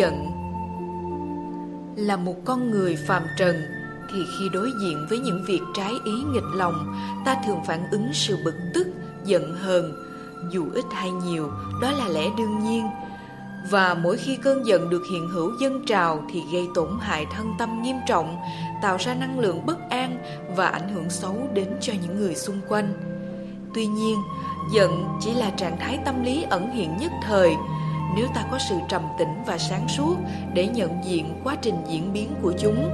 giận Là một con người phàm trần Thì khi đối diện với những việc trái ý nghịch lòng Ta thường phản ứng sự bực tức, giận hờn Dù ít hay nhiều, đó là lẽ đương nhiên và mỗi khi cơn giận được hiện hữu dân trào thì gây tổn hại thân tâm nghiêm trọng, tạo ra năng lượng bất an và ảnh hưởng xấu đến cho những người xung quanh. Tuy nhiên, giận chỉ là trạng thái tâm lý ẩn hiện nhất thời. Nếu ta có sự trầm tĩnh và sáng suốt để nhận diện quá trình diễn biến của chúng,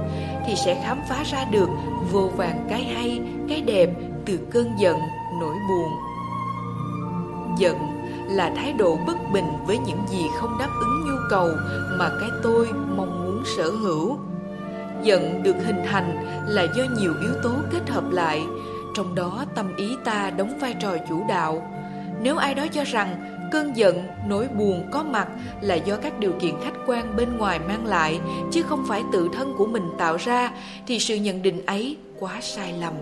thì sẽ khám phá ra được vô vàng cái hay, cái đẹp từ cơn giận, nỗi buồn. Giận là thái độ bất bình với những gì không đáp ứng nhu cầu mà cái tôi mong muốn sở hữu. Giận được hình thành là do nhiều yếu tố kết hợp lại, trong đó tâm ý ta đóng vai trò chủ đạo. Nếu ai đó cho rằng cơn giận, nỗi buồn có mặt là do các điều kiện khách quan bên ngoài mang lại chứ không phải tự thân của mình tạo ra thì sự nhận định ấy quá sai lầm.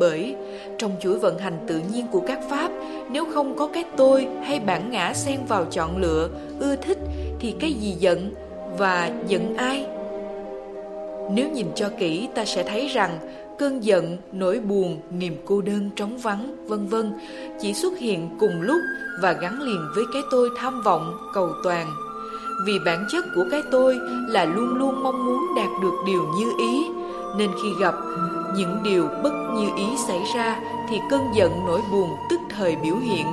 Bởi trong chuỗi vận hành tự nhiên của các pháp, nếu không có cái tôi hay bản ngã xen vào chọn lựa, ưa thích thì cái gì giận và giận ai? Nếu nhìn cho kỹ ta sẽ thấy rằng cơn giận, nỗi buồn, niềm cô đơn trống vắng, vân vân chỉ xuất hiện cùng lúc và gắn liền với cái tôi tham vọng, cầu toàn. Vì bản chất của cái tôi là luôn luôn mong muốn đạt được điều như ý, nên khi gặp những điều bất như ý xảy ra thì cơn giận nỗi buồn tức thời biểu hiện.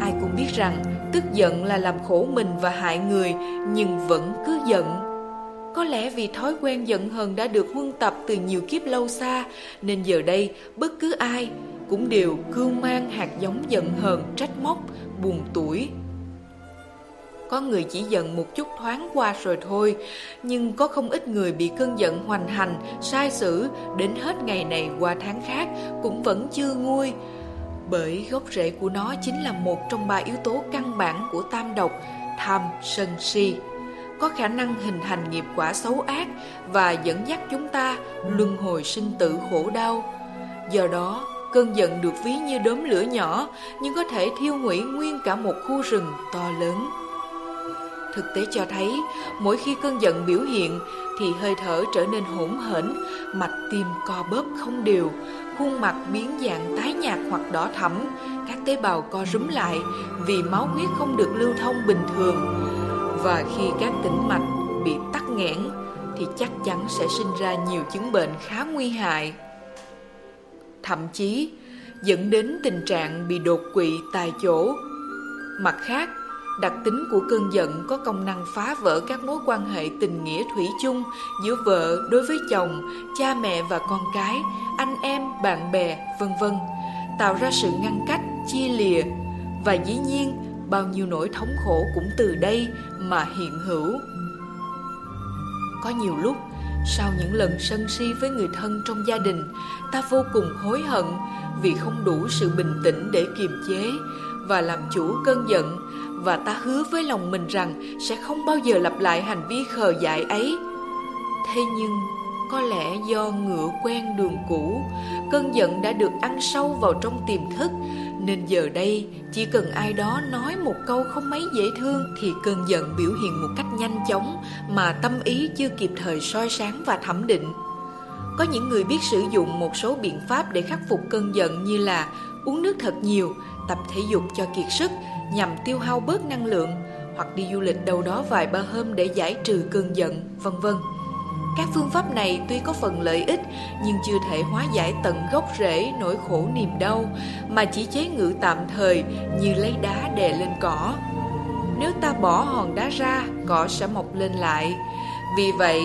Ai cũng biết rằng tức giận là làm khổ mình và hại người nhưng vẫn cứ giận. Có lẽ vì thói quen giận hờn đã được huân tập từ nhiều kiếp lâu xa nên giờ đây bất cứ ai cũng đều cưu mang hạt giống giận hờn trách móc, buồn tuổi, có người chỉ giận một chút thoáng qua rồi thôi Nhưng có không ít người bị cơn giận hoành hành, sai sử Đến hết ngày này qua tháng khác cũng vẫn chưa nguôi. Bởi gốc rễ của nó chính là một trong ba yếu tố căn bản của tam độc Tham, sân, si. Có khả năng hình thành nghiệp quả xấu ác Và dẫn dắt chúng ta luân hồi sinh tử khổ đau Do đó cơn giận được ví như đốm lửa nhỏ Nhưng có thể thiêu hủy nguyên cả một khu rừng to lớn Thực tế cho thấy, mỗi khi cơn giận biểu hiện thì hơi thở trở nên hỗn hển, mạch tim co bóp không đều, khuôn mặt biến dạng tái nhạt hoặc đỏ thẫm, các tế bào co rúm lại vì máu huyết không được lưu thông bình thường. Và khi các tĩnh mạch bị tắc nghẽn thì chắc chắn sẽ sinh ra nhiều chứng bệnh khá nguy hại. Thậm chí dẫn đến tình trạng bị đột quỵ tại chỗ. Mặt khác, Đặc tính của cơn giận có công năng phá vỡ các mối quan hệ tình nghĩa thủy chung giữa vợ đối với chồng, cha mẹ và con cái, anh em, bạn bè, vân vân, tạo ra sự ngăn cách, chia lìa và dĩ nhiên bao nhiêu nỗi thống khổ cũng từ đây mà hiện hữu. Có nhiều lúc, sau những lần sân si với người thân trong gia đình, ta vô cùng hối hận vì không đủ sự bình tĩnh để kiềm chế và làm chủ cơn giận và ta hứa với lòng mình rằng sẽ không bao giờ lặp lại hành vi khờ dại ấy. Thế nhưng, có lẽ do ngựa quen đường cũ, cơn giận đã được ăn sâu vào trong tiềm thức, nên giờ đây chỉ cần ai đó nói một câu không mấy dễ thương thì cơn giận biểu hiện một cách nhanh chóng mà tâm ý chưa kịp thời soi sáng và thẩm định. Có những người biết sử dụng một số biện pháp để khắc phục cơn giận như là uống nước thật nhiều, tập thể dục cho kiệt sức nhằm tiêu hao bớt năng lượng hoặc đi du lịch đâu đó vài ba hôm để giải trừ cơn giận, vân vân. Các phương pháp này tuy có phần lợi ích nhưng chưa thể hóa giải tận gốc rễ nỗi khổ niềm đau mà chỉ chế ngự tạm thời như lấy đá đè lên cỏ. Nếu ta bỏ hòn đá ra, cỏ sẽ mọc lên lại. Vì vậy,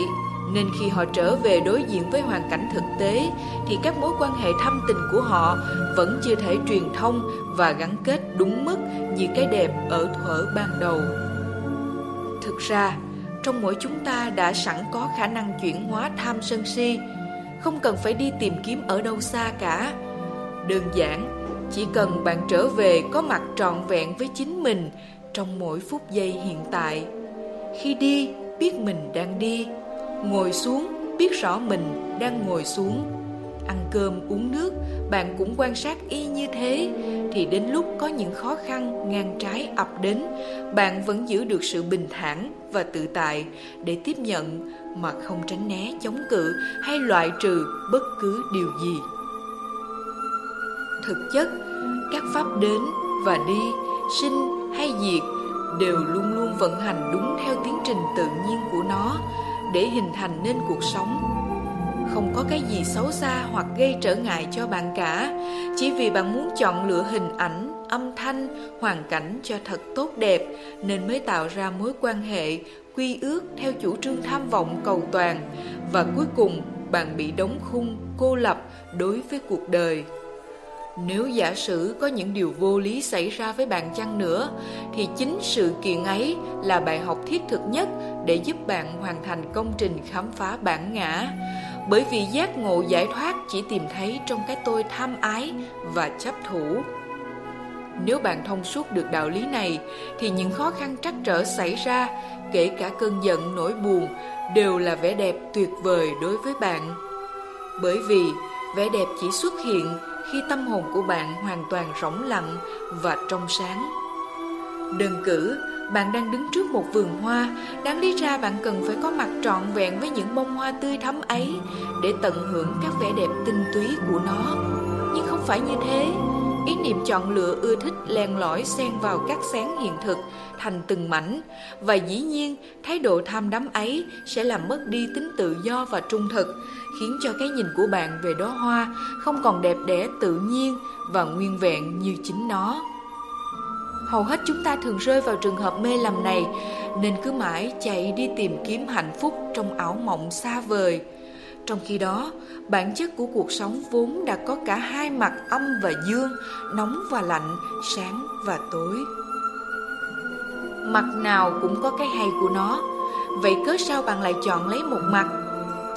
nên khi họ trở về đối diện với hoàn cảnh thực tế thì các mối quan hệ thâm tình của họ vẫn chưa thể truyền thông và gắn kết đúng mức như cái đẹp ở thuở ban đầu. Thực ra, trong mỗi chúng ta đã sẵn có khả năng chuyển hóa tham sân si, không cần phải đi tìm kiếm ở đâu xa cả. Đơn giản, chỉ cần bạn trở về có mặt trọn vẹn với chính mình trong mỗi phút giây hiện tại. Khi đi, biết mình đang đi Ngồi xuống biết rõ mình đang ngồi xuống ăn cơm, uống nước. Bạn cũng quan sát y như thế. Thì đến lúc có những khó khăn, ngang trái, ập đến, bạn vẫn giữ được sự bình thản và tự tại để tiếp nhận mà không tránh né chống cự hay loại trừ bất cứ điều gì. Thực chất, các pháp đến và đi, sinh hay diệt đều luôn luôn vận hành đúng theo tiến trình tự nhiên của nó để hình thành nên cuộc sống không có cái gì xấu xa hoặc gây trở ngại cho bạn cả. Chỉ vì bạn muốn chọn lựa hình ảnh, âm thanh, hoàn cảnh cho thật tốt đẹp, nên mới tạo ra mối quan hệ, quy ước theo chủ trương tham vọng cầu toàn. Và cuối cùng, bạn bị đóng khung, cô lập đối với cuộc đời. Nếu giả sử có những điều vô lý xảy ra với bạn chăng nữa, thì chính sự kiện ấy là bài học thiết thực nhất để giúp bạn hoàn thành công trình khám phá bản ngã bởi vì giác ngộ giải thoát chỉ tìm thấy trong cái tôi tham ái và chấp thủ. Nếu bạn thông suốt được đạo lý này, thì những khó khăn trắc trở xảy ra, kể cả cơn giận, nỗi buồn, đều là vẻ đẹp tuyệt vời đối với bạn. Bởi vì vẻ đẹp chỉ xuất hiện khi tâm hồn của bạn hoàn toàn rỗng lặng và trong sáng. Đơn cử bạn đang đứng trước một vườn hoa. Đáng lý ra bạn cần phải có mặt trọn vẹn với những bông hoa tươi thắm ấy để tận hưởng các vẻ đẹp tinh túy của nó. Nhưng không phải như thế. Ý niệm chọn lựa ưa thích len lỏi xen vào các sáng hiện thực thành từng mảnh. Và dĩ nhiên, thái độ tham đắm ấy sẽ làm mất đi tính tự do và trung thực, khiến cho cái nhìn của bạn về đóa hoa không còn đẹp đẽ tự nhiên và nguyên vẹn như chính nó hầu hết chúng ta thường rơi vào trường hợp mê lầm này, nên cứ mãi chạy đi tìm kiếm hạnh phúc trong ảo mộng xa vời. Trong khi đó, bản chất của cuộc sống vốn đã có cả hai mặt âm và dương, nóng và lạnh, sáng và tối. Mặt nào cũng có cái hay của nó. Vậy cớ sao bạn lại chọn lấy một mặt?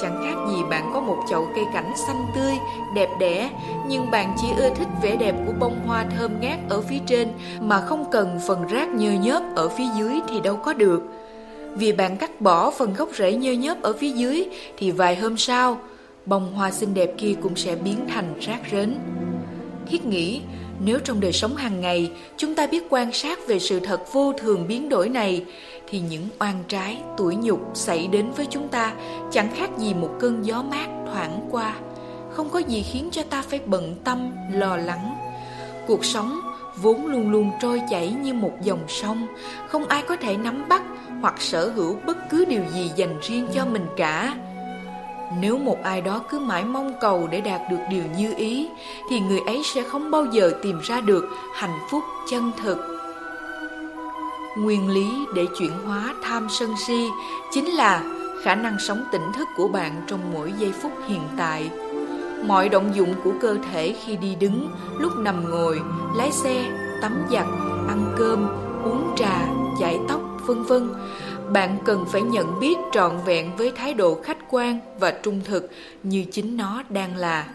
Chẳng khác gì bạn có một chậu cây cảnh xanh tươi, đẹp đẽ, nhưng bạn chỉ ưa thích vẻ đẹp của bông hoa thơm ngát ở phía trên mà không cần phần rác nhơ nhớp ở phía dưới thì đâu có được. Vì bạn cắt bỏ phần gốc rễ nhơ nhớp ở phía dưới thì vài hôm sau, bông hoa xinh đẹp kia cũng sẽ biến thành rác rến. Thiết nghĩ, nếu trong đời sống hàng ngày, chúng ta biết quan sát về sự thật vô thường biến đổi này thì những oan trái, tuổi nhục xảy đến với chúng ta chẳng khác gì một cơn gió mát thoảng qua. Không có gì khiến cho ta phải bận tâm, lo lắng. Cuộc sống vốn luôn luôn trôi chảy như một dòng sông, không ai có thể nắm bắt hoặc sở hữu bất cứ điều gì dành riêng cho mình cả. Nếu một ai đó cứ mãi mong cầu để đạt được điều như ý thì người ấy sẽ không bao giờ tìm ra được hạnh phúc chân thực nguyên lý để chuyển hóa tham sân si chính là khả năng sống tỉnh thức của bạn trong mỗi giây phút hiện tại. Mọi động dụng của cơ thể khi đi đứng, lúc nằm ngồi, lái xe, tắm giặt, ăn cơm, uống trà, chải tóc, vân vân, bạn cần phải nhận biết trọn vẹn với thái độ khách quan và trung thực như chính nó đang là.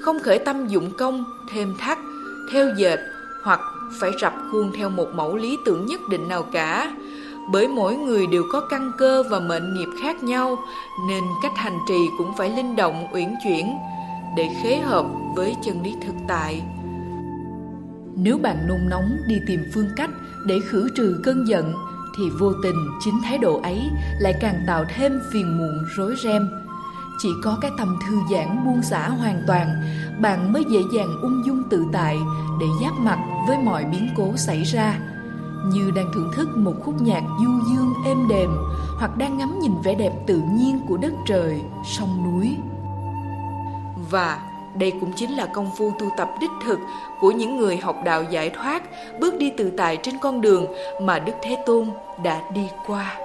Không khởi tâm dụng công, thêm thắt, theo dệt hoặc phải rập khuôn theo một mẫu lý tưởng nhất định nào cả. Bởi mỗi người đều có căn cơ và mệnh nghiệp khác nhau, nên cách hành trì cũng phải linh động, uyển chuyển để khế hợp với chân lý thực tại. Nếu bạn nôn nóng đi tìm phương cách để khử trừ cơn giận, thì vô tình chính thái độ ấy lại càng tạo thêm phiền muộn rối ren chỉ có cái tâm thư giãn buông xả hoàn toàn, bạn mới dễ dàng ung dung tự tại để giáp mặt với mọi biến cố xảy ra. Như đang thưởng thức một khúc nhạc du dương êm đềm, hoặc đang ngắm nhìn vẻ đẹp tự nhiên của đất trời, sông núi. Và đây cũng chính là công phu tu tập đích thực của những người học đạo giải thoát bước đi tự tại trên con đường mà đức thế tôn đã đi qua.